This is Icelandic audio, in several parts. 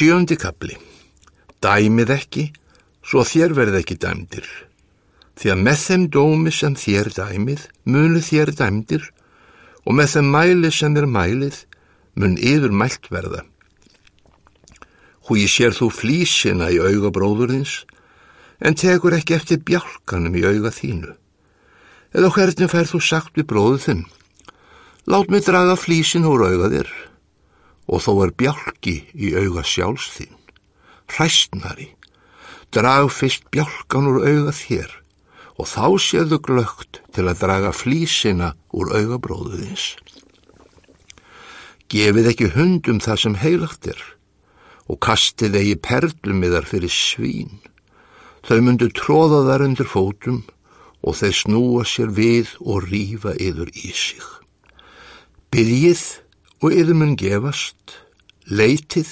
Sjöndi kapli. Dæmið ekki, svo þér verð ekki dæmdir. Því að með þeim dómi sem þér dæmið, munu þér dæmdir og með þeim mæli sem er mælið, mun yfir mælt verða. Húi sér þú flísina í auga bróðurins, en tekur ekki eftir bjálkanum í auga þínu. Eða hvernig fær þú sagt við bróðu þinn? Lát mig draga flísin úr auga þér og þó er bjálki í auga sjálfs þín. Hræstnari, drag fyrst bjálkan úr auga þér og þá séðu glögt til að draga flísina úr auga bróðuðins. Gefið ekki hundum það sem heilagt er og kastið eigi perlumiðar fyrir svín. Þau myndu tróða þar undir fótum og þeir snúa sér við og rýfa yður í sig. Byrjið og yður mun gefast, leitið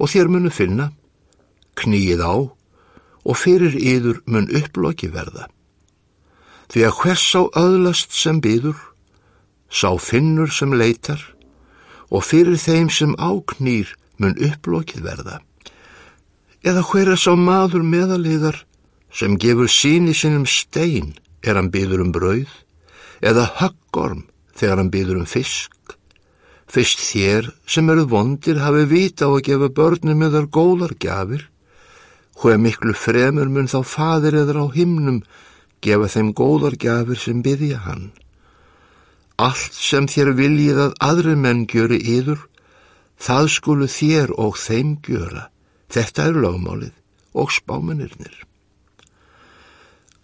og þér munu finna, knýið á og fyrir yður mun upploki verða. Því að hvers á öðlast sem byður, sá finnur sem leitar og fyrir þeim sem áknýr mun upplokið verða. Eða hver er sá maður meðaliðar sem gefur síni sinum stein er hann byður um brauð eða höggorm þegar hann byður um fisk Fyrst þér sem eru vondir hafi vita á að gefa börnum með þar góðar gafir, hvað miklu fremur mun þá fadir eður á himnum gefa þeim góðar gafir sem byggja hann. Allt sem þér viljið að aðri menn gjöri yður, það skulu þér og þeim gjöra. Þetta er lagmálið og spámanirnir.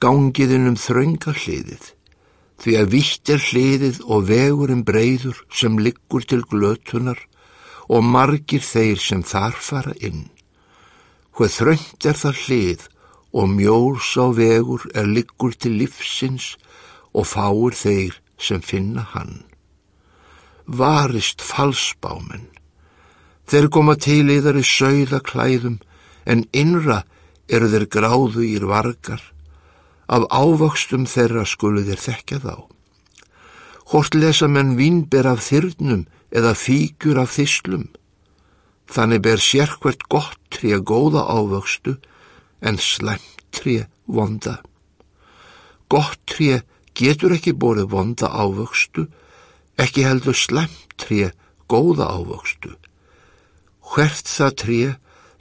Gangiðin um þrönga hliðið því að vitt er hliðið og vegurinn breyður sem liggur til glötunar og margir þeir sem þar fara inn. Hvað þröngt er það hlið og mjóls á vegur er liggur til lífsins og fáir þeir sem finna hann. Varist falsbámen. Þeir koma til yðar í sögða klæðum en innra eru þeir gráðu ír vargar af ávöxtum þeirra skulu þér þekkja þá. Hort lesa menn vínber af þyrnum eða fíkur af þyslum. Þannig ber sérkvært gott að góða ávöxtu en slemt trí vonda. Gott trí getur ekki borið vonda ávöxtu, ekki heldur slemt trí góða ávöxtu. Hvert það trí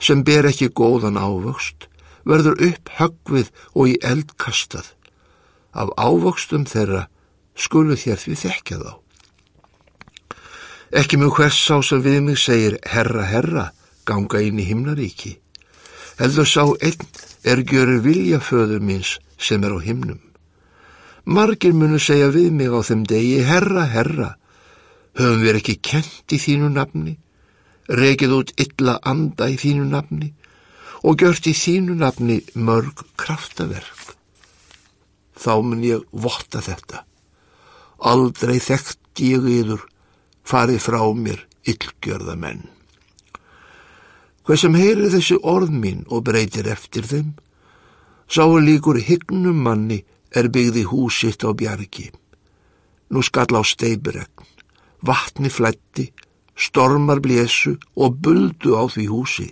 sem ber ekki góðan ávöxt verður upp höggvið og í eld kastað. Af ávöxtum þeirra skulu þér því þekkja þá. Ekki mjög hvers sá sem við mig segir herra, herra, ganga inn í himnaríki. Heldur sá einn er gjöru viljaföður míns sem er á himnum. Margir munu segja við mig á þeim degi, herra, herra, höfum við ekki kent í þínu nafni, rekið út illa anda í þínu nafni, og gjört í þínu nafni mörg kraftaverk. Þá mun ég votta þetta. Aldrei þekkt ég yður farið frá mér yllgjörða menn. Hvað sem heyri þessi orð mín og breytir eftir þeim, sáu líkur hyggnum manni er byggði húsitt á bjargi. Nú skall á steipiregn, vatni flætti, stormar blésu og buldu á því húsi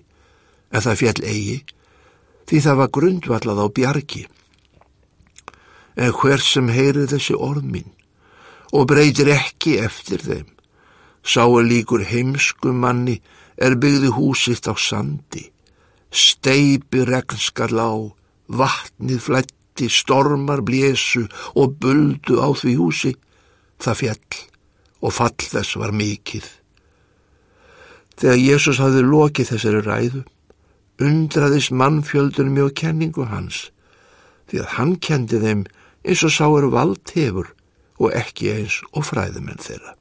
en það fjall eigi, því það var grundvallað á bjargi. En hver sem heyri þessi orð mín og breytir ekki eftir þeim, sáu líkur heimsku manni er byggði húsitt á sandi, steipi regnskar lág, vatnið flætti, stormar blésu og buldu á því húsi, það fjall og fall þess var mikill. Þegar Jésús hafði lokið þessari ræðu, undraðis mannfjöldunum mjög kenningu hans, því að hann kendi þeim eins og sá eru vald hefur og ekki eins og fræðumenn þeirra.